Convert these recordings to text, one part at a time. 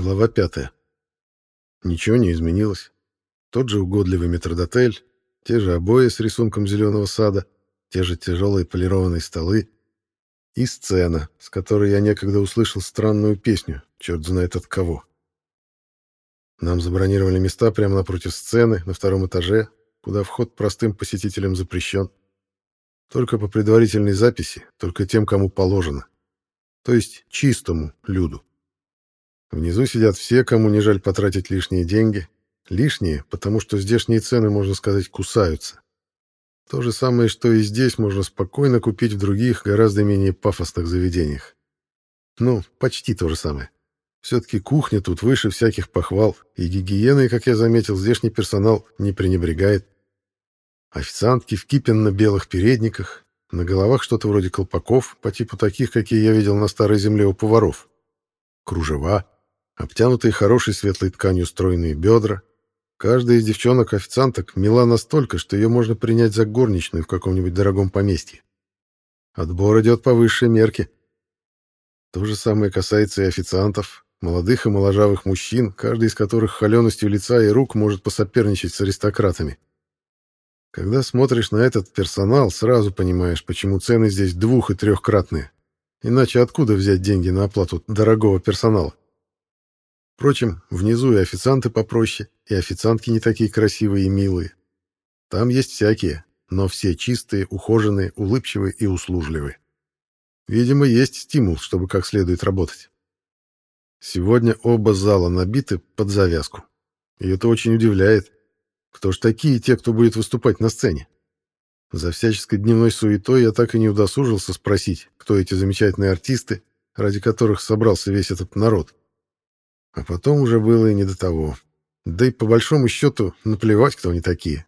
Глава пятая. Ничего не изменилось. Тот же угодливый метродотель, те же обои с рисунком зеленого сада, те же тяжелые полированные столы и сцена, с которой я некогда услышал странную песню, черт знает от кого. Нам забронировали места прямо напротив сцены, на втором этаже, куда вход простым посетителям запрещен. Только по предварительной записи, только тем, кому положено. То есть чистому люду. Внизу сидят все, кому не жаль потратить лишние деньги. Лишние, потому что здешние цены, можно сказать, кусаются. То же самое, что и здесь можно спокойно купить в других, гораздо менее пафосных заведениях. Ну, почти то же самое. Все-таки кухня тут выше всяких похвал, и гигиеной, как я заметил, здешний персонал не пренебрегает. Официантки в кипенно-белых передниках, на головах что-то вроде колпаков, по типу таких, какие я видел на старой земле у поваров. Кружева, обтянутые хорошей светлой тканью стройные бедра. Каждая из девчонок-официанток мила настолько, что ее можно принять за горничную в каком-нибудь дорогом поместье. Отбор идет по высшей мерке. То же самое касается и официантов, молодых и моложавых мужчин, каждый из которых холеностью лица и рук может посоперничать с аристократами. Когда смотришь на этот персонал, сразу понимаешь, почему цены здесь двух- и трехкратные. Иначе откуда взять деньги на оплату дорогого персонала? Впрочем, внизу и официанты попроще, и официантки не такие красивые и милые. Там есть всякие, но все чистые, ухоженные, улыбчивые и услужливые. Видимо, есть стимул, чтобы как следует работать. Сегодня оба зала набиты под завязку. И это очень удивляет. Кто ж такие те, кто будет выступать на сцене? За всяческой дневной суетой я так и не удосужился спросить, кто эти замечательные артисты, ради которых собрался весь этот народ. А потом уже было и не до того. Да и по большому счету наплевать, кто они такие.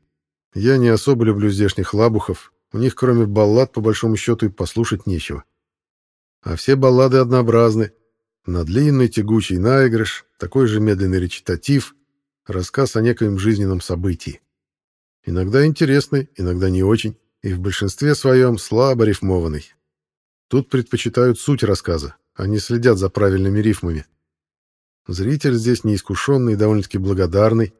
Я не особо люблю здешних лабухов, у них кроме баллад по большому счету и послушать нечего. А все баллады однообразны. На длинный тягучий наигрыш, такой же медленный речитатив, рассказ о некоем жизненном событии. Иногда интересный, иногда не очень, и в большинстве своем слабо рифмованный. Тут предпочитают суть рассказа, а не следят за правильными рифмами. Зритель здесь неискушенный и довольно-таки благодарный.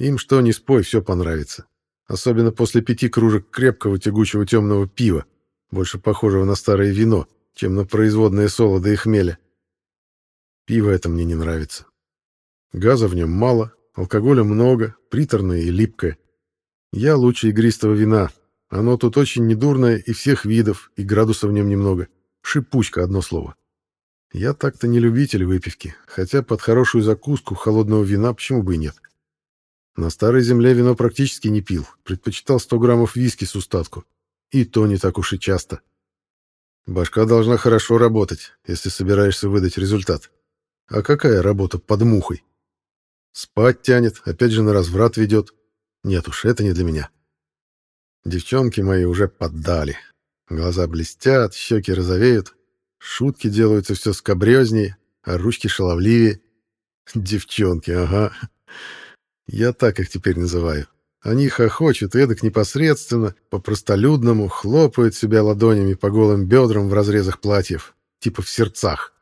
Им что ни спой, все понравится. Особенно после пяти кружек крепкого тягучего темного пива, больше похожего на старое вино, чем на производные солода и хмеля. Пиво это мне не нравится. Газа в нем мало, алкоголя много, приторное и липкое. Я лучше игристого вина. Оно тут очень недурное и всех видов, и градуса в нем немного. Шипучка, одно слово. Я так-то не любитель выпивки, хотя под хорошую закуску холодного вина почему бы и нет. На старой земле вино практически не пил, предпочитал 100 граммов виски с устатку. И то не так уж и часто. Башка должна хорошо работать, если собираешься выдать результат. А какая работа под мухой? Спать тянет, опять же на разврат ведет. Нет уж, это не для меня. Девчонки мои уже поддали. Глаза блестят, щеки розовеют, Шутки делаются все скобрезнее, а ручки шаловливее. Девчонки, ага. Я так их теперь называю. Они хохочут эдак непосредственно, по-простолюдному, хлопают себя ладонями по голым бедрам в разрезах платьев, типа в сердцах.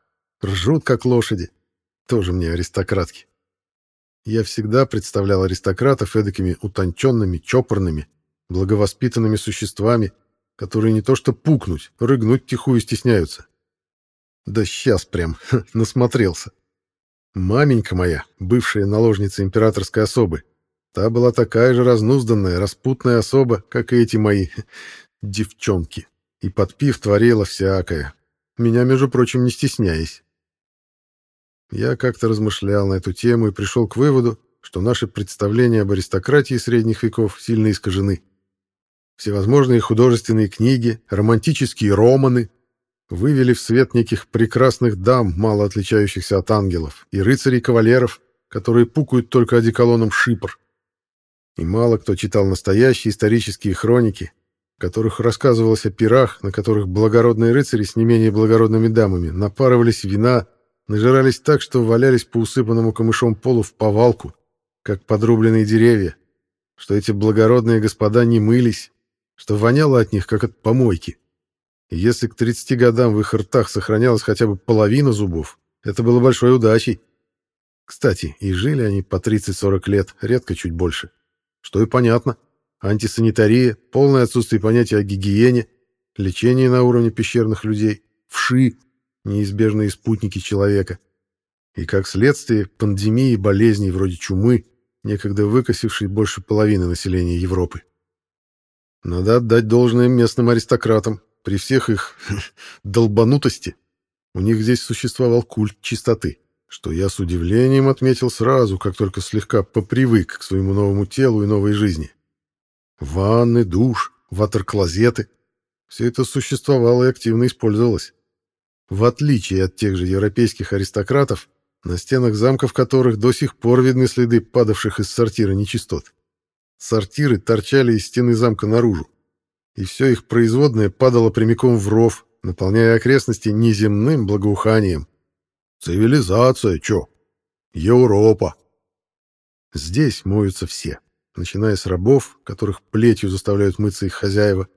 Ржут, как лошади. Тоже мне аристократки. Я всегда представлял аристократов эдакими утонченными, чопорными, благовоспитанными существами, которые не то что пукнуть, рыгнуть тихую стесняются. Да сейчас прям насмотрелся. Маменька моя, бывшая наложница императорской особы, та была такая же разнузданная, распутная особа, как и эти мои девчонки, и подпив творила всякое, меня, между прочим, не стесняясь. Я как-то размышлял на эту тему и пришел к выводу, что наши представления об аристократии средних веков сильно искажены. Всевозможные художественные книги, романтические романы, вывели в свет неких прекрасных дам, мало отличающихся от ангелов, и рыцарей-кавалеров, которые пукают только одеколоном шипр. И мало кто читал настоящие исторические хроники, в которых рассказывалось о пирах, на которых благородные рыцари с не менее благородными дамами напарывались вина, нажирались так, что валялись по усыпанному камышом полу в повалку, как подрубленные деревья, что эти благородные господа не мылись, что воняло от них, как от помойки. Если к 30 годам в их ртах сохранялась хотя бы половина зубов, это было большой удачей. Кстати, и жили они по 30-40 лет, редко чуть больше. Что и понятно. Антисанитария, полное отсутствие понятия о гигиене, лечение на уровне пещерных людей, вши, неизбежные спутники человека. И, как следствие, пандемии болезней вроде чумы, некогда выкосившей больше половины населения Европы. Надо отдать должное местным аристократам. При всех их долбанутости у них здесь существовал культ чистоты, что я с удивлением отметил сразу, как только слегка попривык к своему новому телу и новой жизни. Ванны, душ, ватер-клозеты — все это существовало и активно использовалось. В отличие от тех же европейских аристократов, на стенах замков которых до сих пор видны следы падавших из сортира нечистот. Сортиры торчали из стены замка наружу, и все их производное падало прямиком в ров, наполняя окрестности неземным благоуханием. Цивилизация, чё? Европа. Здесь моются все, начиная с рабов, которых плетью заставляют мыться их хозяева,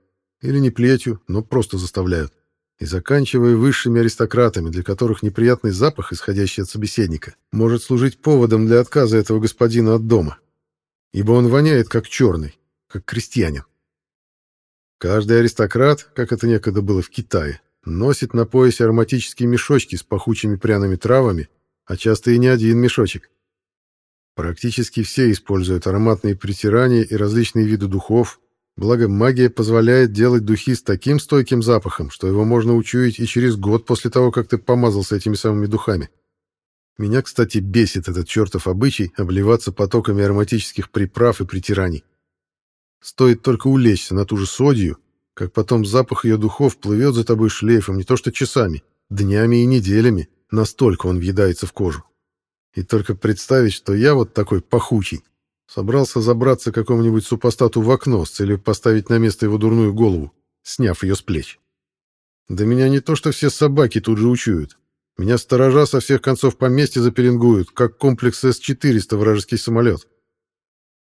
или не плетью, но просто заставляют и заканчивая высшими аристократами, для которых неприятный запах, исходящий от собеседника, может служить поводом для отказа этого господина от дома, ибо он воняет как черный, как крестьянин. Каждый аристократ, как это некогда было в Китае, носит на поясе ароматические мешочки с пахучими пряными травами, а часто и не один мешочек. Практически все используют ароматные притирания и различные виды духов, Благо, магия позволяет делать духи с таким стойким запахом, что его можно учуять и через год после того, как ты помазался этими самыми духами. Меня, кстати, бесит этот чертов обычай обливаться потоками ароматических приправ и притираний. Стоит только улечься на ту же содию, как потом запах ее духов плывет за тобой шлейфом не то что часами, днями и неделями, настолько он въедается в кожу. И только представить, что я вот такой пахучий, Собрался забраться какому-нибудь супостату в окно с целью поставить на место его дурную голову, сняв ее с плеч. Да меня не то что все собаки тут же учуют. Меня сторожа со всех концов поместья заперингуют, как комплекс С-400 вражеский самолет.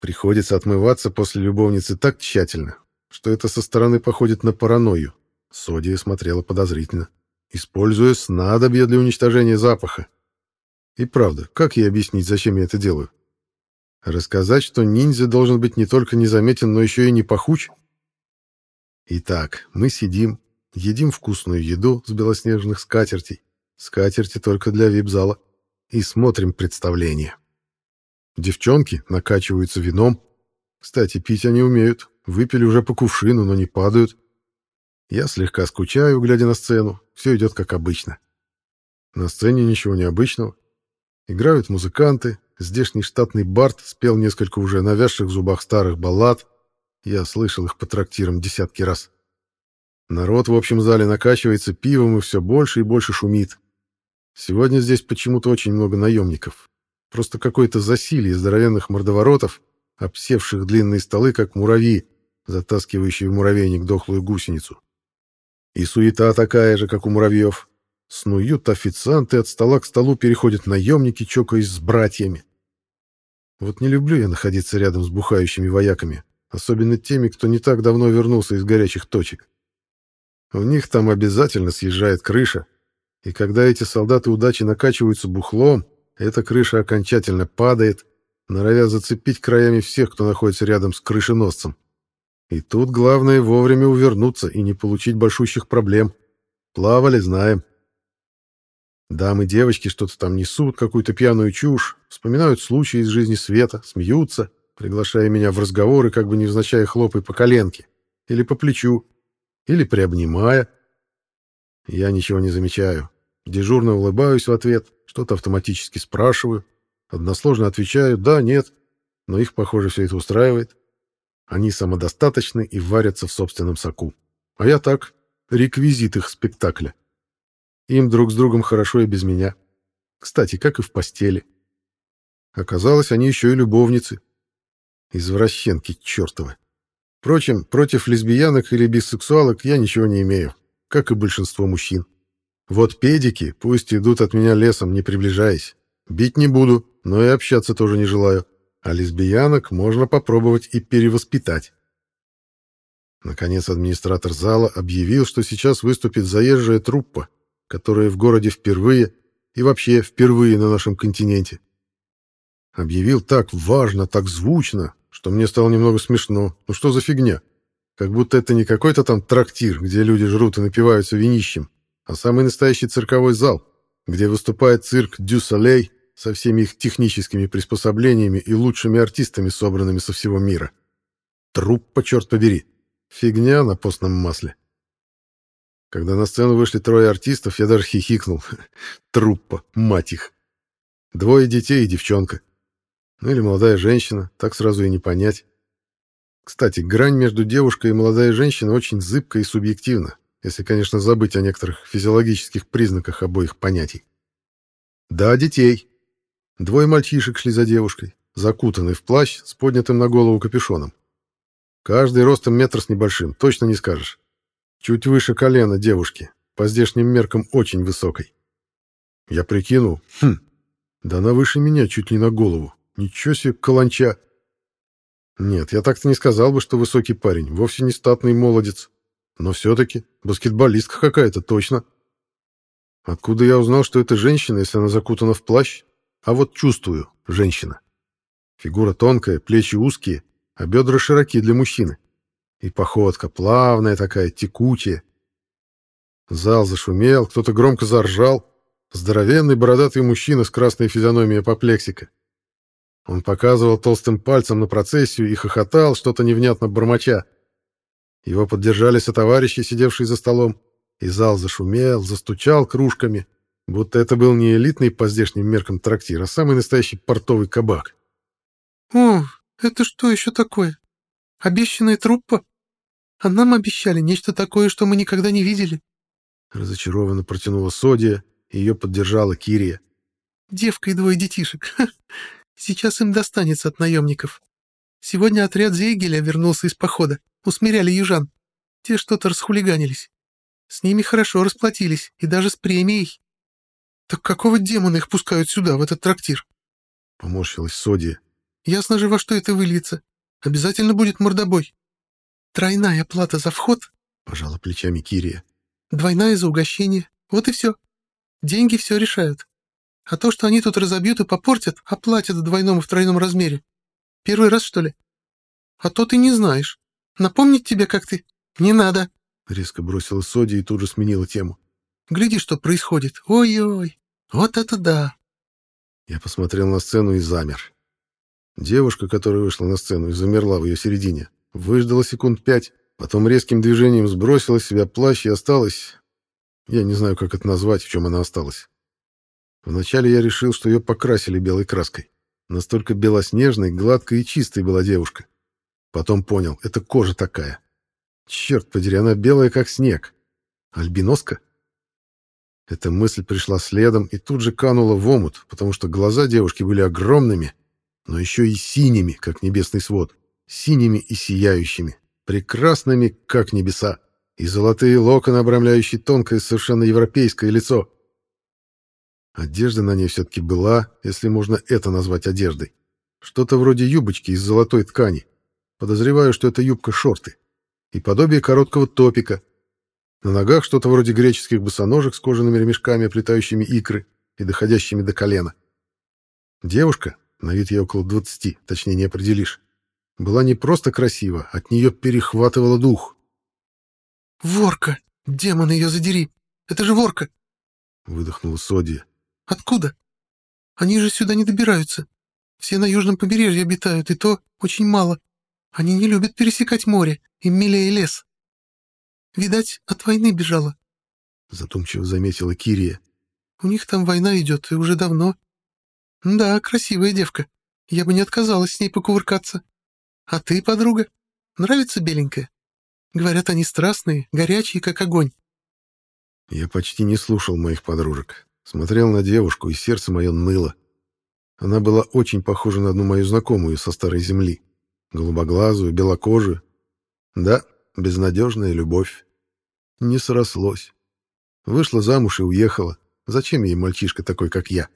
Приходится отмываться после любовницы так тщательно, что это со стороны походит на паранойю. Содия смотрела подозрительно, используя снадобье для уничтожения запаха. И правда, как ей объяснить, зачем я это делаю? Рассказать, что ниндзя должен быть не только незаметен, но еще и не пахуч? Итак, мы сидим, едим вкусную еду с белоснежных скатертей, скатерти только для вип-зала, и смотрим представление. Девчонки накачиваются вином. Кстати, пить они умеют, выпили уже по кувшину, но не падают. Я слегка скучаю, глядя на сцену, все идет как обычно. На сцене ничего необычного. Играют музыканты, Здешний штатный Барт спел несколько уже навязших в зубах старых баллад. Я слышал их по трактирам десятки раз. Народ в общем зале накачивается пивом и все больше и больше шумит. Сегодня здесь почему-то очень много наемников. Просто какое-то засилье здоровенных мордоворотов, обсевших длинные столы, как муравьи, затаскивающие в муравейник дохлую гусеницу. И суета такая же, как у муравьев. Снуют официанты, от стола к столу переходят наемники, чокаясь с братьями. Вот не люблю я находиться рядом с бухающими вояками, особенно теми, кто не так давно вернулся из горячих точек. У них там обязательно съезжает крыша, и когда эти солдаты удачи накачиваются бухлом, эта крыша окончательно падает, норовя зацепить краями всех, кто находится рядом с крышеносцем. И тут главное вовремя увернуться и не получить большущих проблем. Плавали, знаем. Дамы девочки что-то там несут, какую-то пьяную чушь, вспоминают случаи из жизни Света, смеются, приглашая меня в разговоры, как бы невзначай хлопай по коленке, или по плечу, или приобнимая. Я ничего не замечаю. Дежурно улыбаюсь в ответ, что-то автоматически спрашиваю, односложно отвечаю «да», «нет», но их, похоже, все это устраивает. Они самодостаточны и варятся в собственном соку. А я так, реквизит их спектакля. Им друг с другом хорошо и без меня. Кстати, как и в постели. Оказалось, они еще и любовницы. Извращенки чертовы. Впрочем, против лесбиянок или бисексуалок я ничего не имею, как и большинство мужчин. Вот педики пусть идут от меня лесом, не приближаясь. Бить не буду, но и общаться тоже не желаю. А лесбиянок можно попробовать и перевоспитать. Наконец администратор зала объявил, что сейчас выступит заезжая труппа, которые в городе впервые и вообще впервые на нашем континенте. Объявил так важно, так звучно, что мне стало немного смешно. Ну что за фигня? Как будто это не какой-то там трактир, где люди жрут и напиваются винищем, а самый настоящий цирковой зал, где выступает цирк «Дю Солей» со всеми их техническими приспособлениями и лучшими артистами, собранными со всего мира. Труппа, черт побери. Фигня на постном масле. Когда на сцену вышли трое артистов, я даже хихикнул. Труппа, мать их. Двое детей и девчонка. Ну или молодая женщина, так сразу и не понять. Кстати, грань между девушкой и молодой женщиной очень зыбка и субъективна, если, конечно, забыть о некоторых физиологических признаках обоих понятий. Да, детей. Двое мальчишек шли за девушкой, закутанный в плащ с поднятым на голову капюшоном. Каждый ростом метр с небольшим, точно не скажешь. Чуть выше колена девушки, по здешним меркам очень высокой. Я прикинул, хм, да она выше меня чуть ли на голову. Ничего себе, каланча. Нет, я так-то не сказал бы, что высокий парень, вовсе не статный молодец. Но все-таки баскетболистка какая-то, точно. Откуда я узнал, что это женщина, если она закутана в плащ? А вот чувствую, женщина. Фигура тонкая, плечи узкие, а бедра широки для мужчины. И походка плавная такая, текучая. Зал зашумел, кто-то громко заржал. Здоровенный бородатый мужчина с красной физиономией апоплексика. Он показывал толстым пальцем на процессию и хохотал, что-то невнятно бормоча. Его поддержали сотоварищи, сидевшие за столом, и зал зашумел, застучал кружками, будто это был не элитный по здешним меркам трактир, а самый настоящий портовый кабак. «О, это что еще такое? Обещанная труппа? А нам обещали нечто такое, что мы никогда не видели». Разочарованно протянула Содия, и ее поддержала Кирия. «Девка и двое детишек. Сейчас им достанется от наемников. Сегодня отряд Зейгеля вернулся из похода. Усмиряли южан. Те что-то расхулиганились. С ними хорошо расплатились, и даже с премией. Так какого демона их пускают сюда, в этот трактир? Поморщилась Содия. Ясно же, во что это выльется. Обязательно будет мордобой. Тройная плата за вход. Пожала плечами Кирия. Двойная за угощение. Вот и все. Деньги все решают. А то, что они тут разобьют и попортят, оплатят в двойном и в тройном размере. Первый раз, что ли? А то ты не знаешь. Напомнить тебе, как ты? Не надо. Резко бросила Соди и тут же сменила тему. Гляди, что происходит. Ой-ой, вот это да. Я посмотрел на сцену и замер. Девушка, которая вышла на сцену и замерла в ее середине, выждала секунд пять, потом резким движением сбросила с себя плащ и осталась... Я не знаю, как это назвать, в чем она осталась. Вначале я решил, что ее покрасили белой краской. Настолько белоснежной, гладкой и чистой была девушка. Потом понял, это кожа такая. Черт подери, она белая, как снег. Альбиноска? Эта мысль пришла следом и тут же канула в омут, потому что глаза девушки были огромными, но еще и синими, как небесный свод, синими и сияющими, прекрасными, как небеса, и золотые локоны, обрамляющие тонкое, совершенно европейское лицо. Одежда на ней все-таки была, если можно это назвать одеждой. Что-то вроде юбочки из золотой ткани. Подозреваю, что это юбка-шорты. И подобие короткого топика. На ногах что-то вроде греческих босоножек с кожаными ремешками, оплетающими икры и доходящими до колена. Девушка, на вид ей около двадцати, точнее не определишь, была не просто красива, от нее перехватывало дух. «Ворка! Демон ее задери! Это же ворка!» — выдохнула Содия. Откуда? Они же сюда не добираются. Все на южном побережье обитают, и то очень мало. Они не любят пересекать море, им милее лес. Видать, от войны бежала. Задумчиво заметила Кирия. У них там война идет, и уже давно. Да, красивая девка. Я бы не отказалась с ней покувыркаться. А ты, подруга, нравится беленькая? Говорят, они страстные, горячие, как огонь. Я почти не слушал моих подружек. Смотрел на девушку, и сердце мое ныло. Она была очень похожа на одну мою знакомую со старой земли. Голубоглазую, белокожую. Да, безнадежная любовь. Не срослось. Вышла замуж и уехала. Зачем ей мальчишка такой, как я?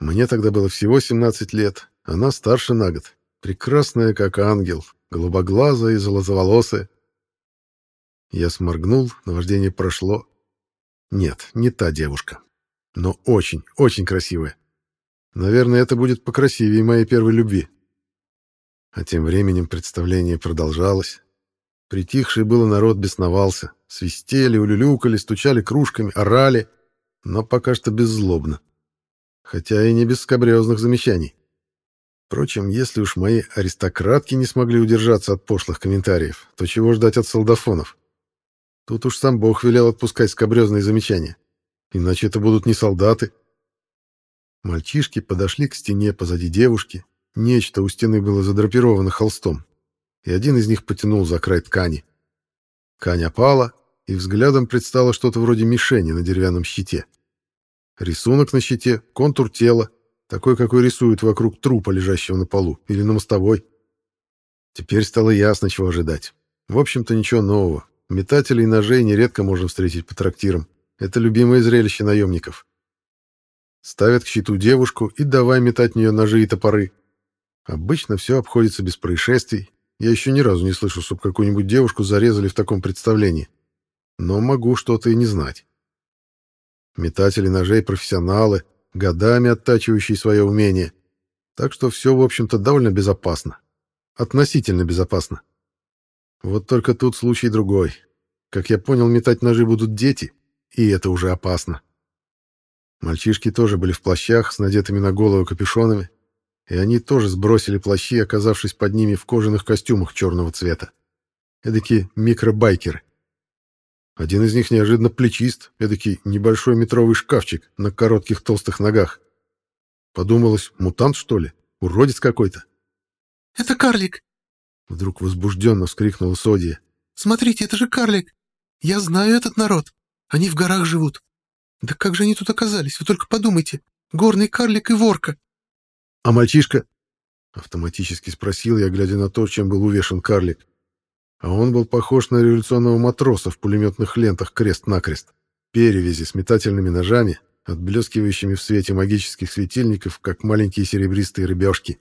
Мне тогда было всего 17 лет. Она старше на год. Прекрасная, как ангел. Голубоглазая и золотоволосая. Я сморгнул, наваждение прошло. Нет, не та девушка но очень, очень красивая. Наверное, это будет покрасивее моей первой любви. А тем временем представление продолжалось. Притихший было народ бесновался. Свистели, улюлюкали, стучали кружками, орали, но пока что беззлобно. Хотя и не без скабрезных замечаний. Впрочем, если уж мои аристократки не смогли удержаться от пошлых комментариев, то чего ждать от солдафонов? Тут уж сам Бог велел отпускать скабрезные замечания. Иначе это будут не солдаты. Мальчишки подошли к стене позади девушки. Нечто у стены было задрапировано холстом, и один из них потянул за край ткани. Ткань опала, и взглядом предстало что-то вроде мишени на деревянном щите. Рисунок на щите, контур тела, такой, какой рисуют вокруг трупа, лежащего на полу, или на мостовой. Теперь стало ясно, чего ожидать. В общем-то, ничего нового. Метателей ножей нередко можно встретить по трактирам. Это любимое зрелище наемников. Ставят к щиту девушку и давай метать в нее ножи и топоры. Обычно все обходится без происшествий. Я еще ни разу не слышал, чтобы какую-нибудь девушку зарезали в таком представлении. Но могу что-то и не знать. Метатели ножей — профессионалы, годами оттачивающие свое умение. Так что все, в общем-то, довольно безопасно. Относительно безопасно. Вот только тут случай другой. Как я понял, метать ножи будут дети, и это уже опасно. Мальчишки тоже были в плащах с надетыми на голову капюшонами, и они тоже сбросили плащи, оказавшись под ними в кожаных костюмах черного цвета. Эдакие микробайкеры. Один из них неожиданно плечист, эдакий небольшой метровый шкафчик на коротких толстых ногах. Подумалось, мутант, что ли? Уродец какой-то. «Это карлик!» Вдруг возбужденно вскрикнула Содия. «Смотрите, это же карлик! Я знаю этот народ. Они в горах живут. Да как же они тут оказались? Вы только подумайте. Горный карлик и ворка. А мальчишка? Автоматически спросил я, глядя на то, чем был увешан карлик. А он был похож на революционного матроса в пулеметных лентах крест-накрест. Перевязи с метательными ножами, отблескивающими в свете магических светильников, как маленькие серебристые рыбешки.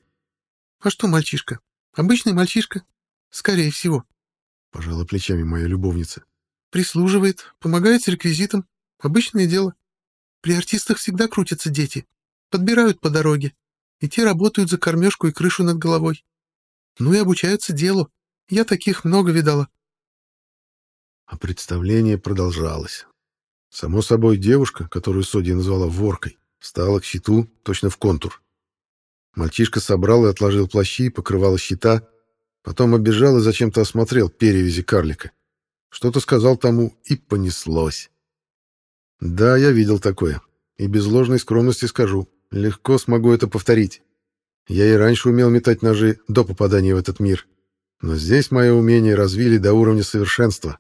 «А что мальчишка? Обычный мальчишка? Скорее всего», — пожала плечами моя любовница. «Прислуживает, помогает с реквизитом. Обычное дело. При артистах всегда крутятся дети. Подбирают по дороге. И те работают за кормежку и крышу над головой. Ну и обучаются делу. Я таких много видала. А представление продолжалось. Само собой, девушка, которую Соди назвала воркой, встала к щиту точно в контур. Мальчишка собрал и отложил плащи, покрывало щита, потом обежал и зачем-то осмотрел перевязи карлика. Что-то сказал тому, и понеслось. Да, я видел такое. И без ложной скромности скажу, легко смогу это повторить. Я и раньше умел метать ножи до попадания в этот мир. Но здесь мое умение развили до уровня совершенства.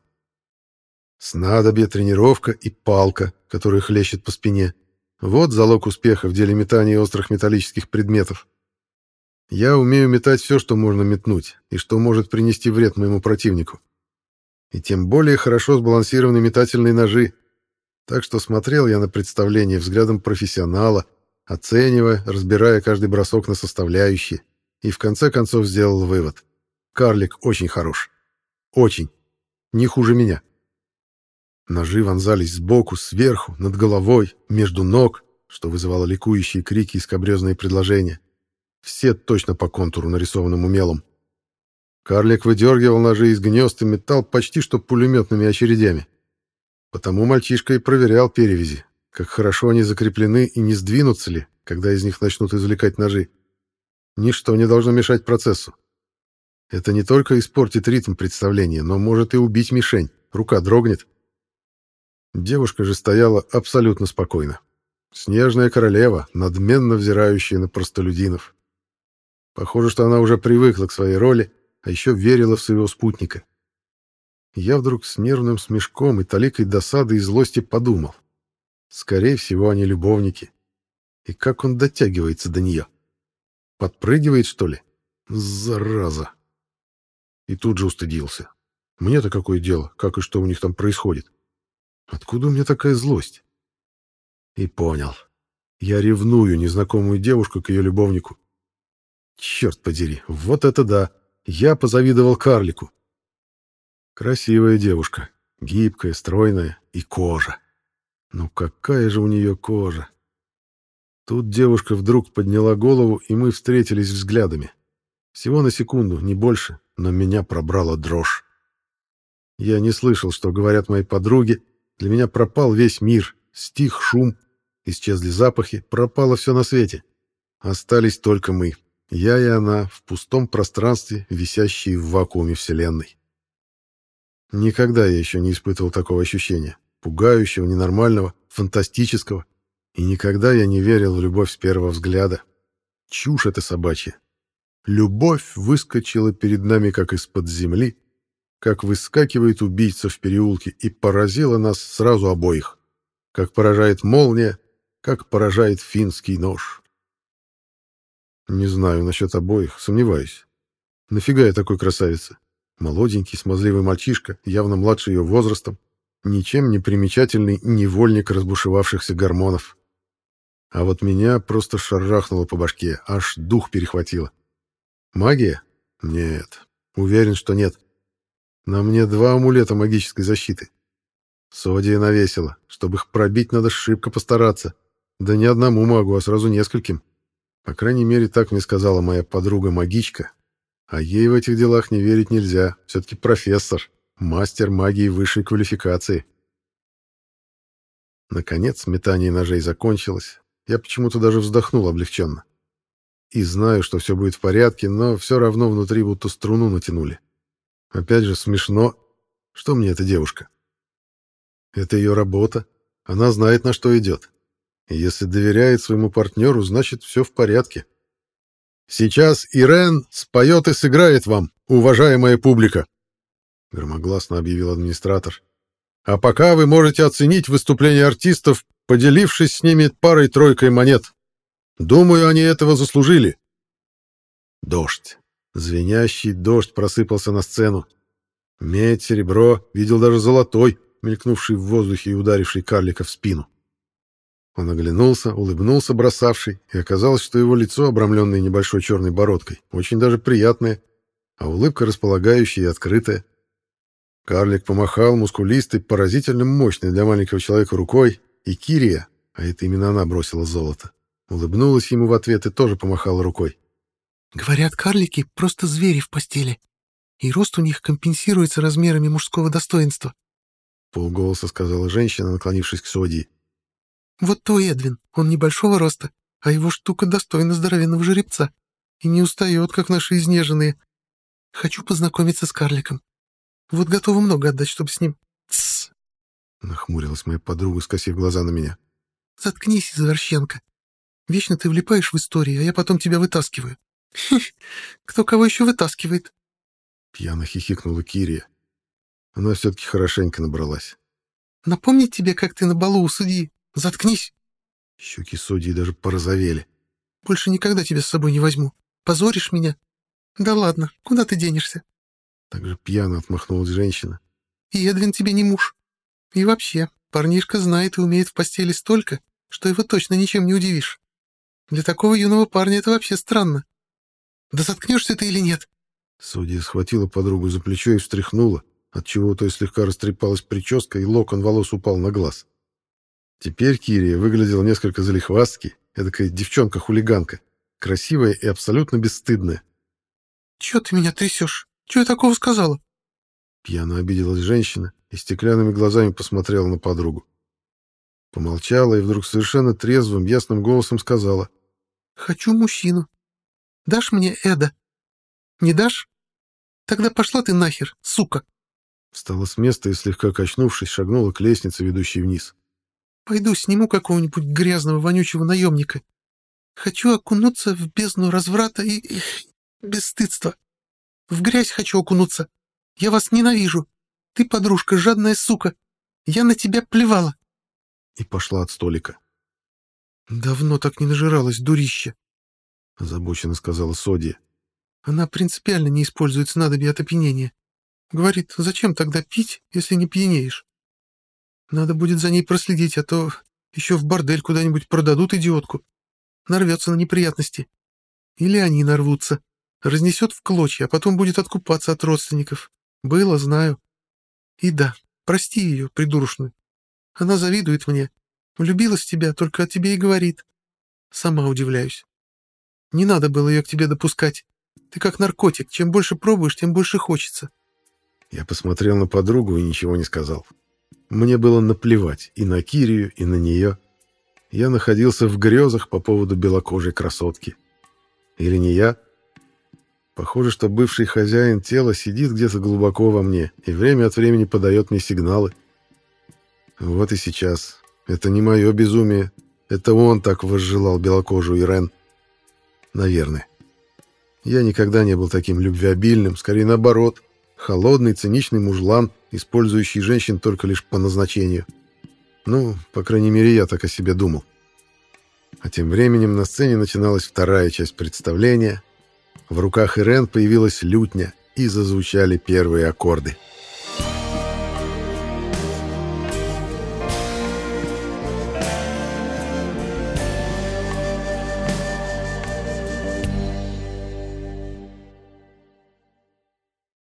Снадобье, тренировка и палка, которая хлещет по спине. Вот залог успеха в деле метания острых металлических предметов. Я умею метать все, что можно метнуть, и что может принести вред моему противнику. И тем более хорошо сбалансированы метательные ножи, так что смотрел я на представление взглядом профессионала, оценивая, разбирая каждый бросок на составляющие, и в конце концов сделал вывод. Карлик очень хорош. Очень. Не хуже меня. Ножи вонзались сбоку, сверху, над головой, между ног, что вызывало ликующие крики и скобрезные предложения. Все точно по контуру, нарисованному мелом. Карлик выдергивал ножи из гнезд и металл почти что пулеметными очередями. Потому мальчишка и проверял перевязи, как хорошо они закреплены и не сдвинутся ли, когда из них начнут извлекать ножи. Ничто не должно мешать процессу. Это не только испортит ритм представления, но может и убить мишень. Рука дрогнет. Девушка же стояла абсолютно спокойно. Снежная королева, надменно взирающая на простолюдинов. Похоже, что она уже привыкла к своей роли, а еще верила в своего спутника я вдруг с нервным смешком и толикой досады и злости подумал. Скорее всего, они любовники. И как он дотягивается до нее? Подпрыгивает, что ли? Зараза! И тут же устыдился. Мне-то какое дело, как и что у них там происходит? Откуда у меня такая злость? И понял. Я ревную незнакомую девушку к ее любовнику. Черт подери, вот это да! Я позавидовал карлику. Красивая девушка, гибкая, стройная и кожа. Ну какая же у нее кожа! Тут девушка вдруг подняла голову, и мы встретились взглядами. Всего на секунду, не больше, но меня пробрала дрожь. Я не слышал, что говорят мои подруги. Для меня пропал весь мир, стих шум, исчезли запахи, пропало все на свете. Остались только мы, я и она, в пустом пространстве, висящие в вакууме Вселенной. Никогда я еще не испытывал такого ощущения, пугающего, ненормального, фантастического. И никогда я не верил в любовь с первого взгляда. Чушь это собачья. Любовь выскочила перед нами, как из-под земли, как выскакивает убийца в переулке, и поразила нас сразу обоих, как поражает молния, как поражает финский нож. Не знаю насчет обоих, сомневаюсь. Нафига я такой красавица? Молоденький, смазливый мальчишка, явно младше ее возрастом, ничем не примечательный невольник разбушевавшихся гормонов. А вот меня просто шарахнуло по башке, аж дух перехватило. Магия? Нет. Уверен, что нет. На мне два амулета магической защиты. Содия навесила. Чтобы их пробить, надо шибко постараться. Да не одному магу, а сразу нескольким. По крайней мере, так мне сказала моя подруга-магичка. А ей в этих делах не верить нельзя. Все-таки профессор, мастер магии высшей квалификации. Наконец, метание ножей закончилось. Я почему-то даже вздохнул облегченно. И знаю, что все будет в порядке, но все равно внутри будто струну натянули. Опять же, смешно. Что мне эта девушка? Это ее работа. Она знает, на что идет. И если доверяет своему партнеру, значит, все в порядке. «Сейчас Ирен споет и сыграет вам, уважаемая публика», — громогласно объявил администратор. «А пока вы можете оценить выступление артистов поделившись с ними парой-тройкой монет. Думаю, они этого заслужили. Дождь. Звенящий дождь просыпался на сцену. Медь, серебро, видел даже золотой, мелькнувший в воздухе и ударивший карлика в спину. Он оглянулся, улыбнулся бросавший, и оказалось, что его лицо, обрамленное небольшой черной бородкой, очень даже приятное, а улыбка располагающая и открытая. Карлик помахал мускулистой, поразительно мощной для маленького человека рукой, и Кирия, а это именно она бросила золото, улыбнулась ему в ответ и тоже помахала рукой. «Говорят, карлики — просто звери в постели, и рост у них компенсируется размерами мужского достоинства», — полголоса сказала женщина, наклонившись к Содии. «Вот твой Эдвин, он небольшого роста, а его штука достойна здоровенного жеребца и не устает, как наши изнеженные. Хочу познакомиться с карликом. Вот готова много отдать, чтобы с ним...» «Тссс!» Нахмурилась моя подруга, скосив глаза на меня. «Заткнись, извращенка. Вечно ты влипаешь в истории, а я потом тебя вытаскиваю. Кто кого еще вытаскивает?» Пьяно хихикнула Кирия. Она все-таки хорошенько набралась. «Напомнить тебе, как ты на балу у судьи? Заткнись!» Щеки судьи даже порозовели. «Больше никогда тебя с собой не возьму. Позоришь меня? Да ладно, куда ты денешься?» Так же пьяно отмахнулась женщина. «И Эдвин тебе не муж. И вообще, парнишка знает и умеет в постели столько, что его точно ничем не удивишь. Для такого юного парня это вообще странно. Да заткнешься ты или нет?» Судья схватила подругу за плечо и встряхнула, отчего то и слегка растрепалась прическа, и локон волос упал на глаз. Теперь Кирия выглядела несколько залихвастки, эдакая девчонка-хулиганка, красивая и абсолютно бесстыдная. «Чего ты меня трясешь? Чего я такого сказала?» Пьяно обиделась женщина и стеклянными глазами посмотрела на подругу. Помолчала и вдруг совершенно трезвым, ясным голосом сказала. «Хочу мужчину. Дашь мне Эда? Не дашь? Тогда пошла ты нахер, сука!» Встала с места и, слегка качнувшись, шагнула к лестнице, ведущей вниз. «Пойду сниму какого-нибудь грязного, вонючего наемника. Хочу окунуться в бездну разврата и... бесстыдства. В грязь хочу окунуться. Я вас ненавижу. Ты, подружка, жадная сука. Я на тебя плевала. И пошла от столика. Давно так не нажиралась, дурище. Озабоченно сказала Содия. Она принципиально не использует снадобье от опьянения. Говорит, зачем тогда пить, если не пьянеешь? Надо будет за ней проследить, а то еще в бордель куда-нибудь продадут идиотку. Нарвется на неприятности. Или они нарвутся. Разнесет в клочья, а потом будет откупаться от родственников. Было, знаю. И да, прости ее, придурочную. Она завидует мне. Влюбилась в тебя, только о тебе и говорит. Сама удивляюсь. Не надо было ее к тебе допускать. Ты как наркотик. Чем больше пробуешь, тем больше хочется. Я посмотрел на подругу и ничего не сказал. Мне было наплевать и на Кирию, и на нее. Я находился в грезах по поводу белокожей красотки. Или не я? Похоже, что бывший хозяин тела сидит где-то глубоко во мне и время от времени подает мне сигналы. Вот и сейчас. Это не мое безумие. Это он так возжелал белокожую Ирен. Наверное. Я никогда не был таким любвеобильным, скорее наоборот. Холодный, циничный мужлан, использующий женщин только лишь по назначению. Ну, по крайней мере, я так о себе думал. А тем временем на сцене начиналась вторая часть представления. В руках Ирен появилась лютня, и зазвучали первые аккорды.